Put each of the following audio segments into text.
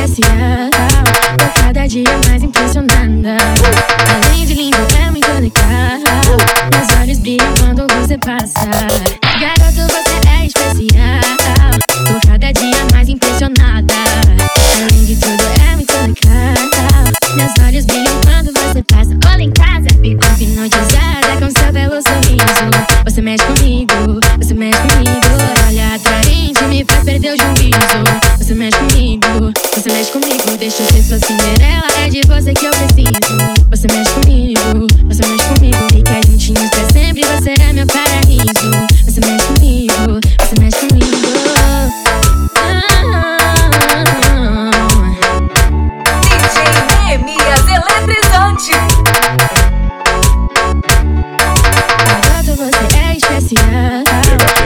Tô cada dia mais impressionada. Além de lindo, é muito legal. Meus olhos brilham quando você passa. Garoto, você é especial. Tô cada dia mais impressionada. Além de tudo, é muito legal. Meus olhos brilham quando você passa. Olha em casa, fico hipnotizada com seu belo sorriso. Você mexe comigo, você mexe comigo. Olha atraente, me faz perder o juízo. Você mexe comigo, você mexe comigo. Deixa eu ser sua Cinderela, é de você que eu preciso. Você mexe comigo, você mexe comigo. Fica juntinhos pra sempre, você é meu paraíso. Você mexe comigo, você mexe comigo. Ah, DJ Neemias Eletrizante. Garoto, você é especial.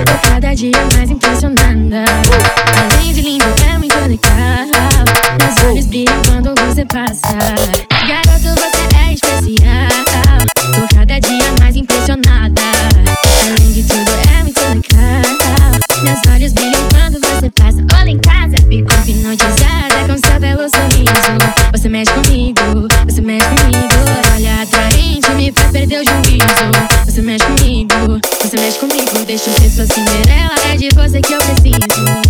Tô cada dia mais impressionada. Além de lindo, é passa. Garoto, você é especial. Tô cada dia mais impressionada. Além de tudo, é muito legal. Meus olhos brilham quando você passa. Olha em casa, fico hipnotizada com seu belo sorriso. Você mexe comigo, você mexe comigo. Olha atraente, me faz perder o juízo. Você mexe comigo, você mexe comigo. Deixa eu ver sua Cinderela, é de você que eu preciso.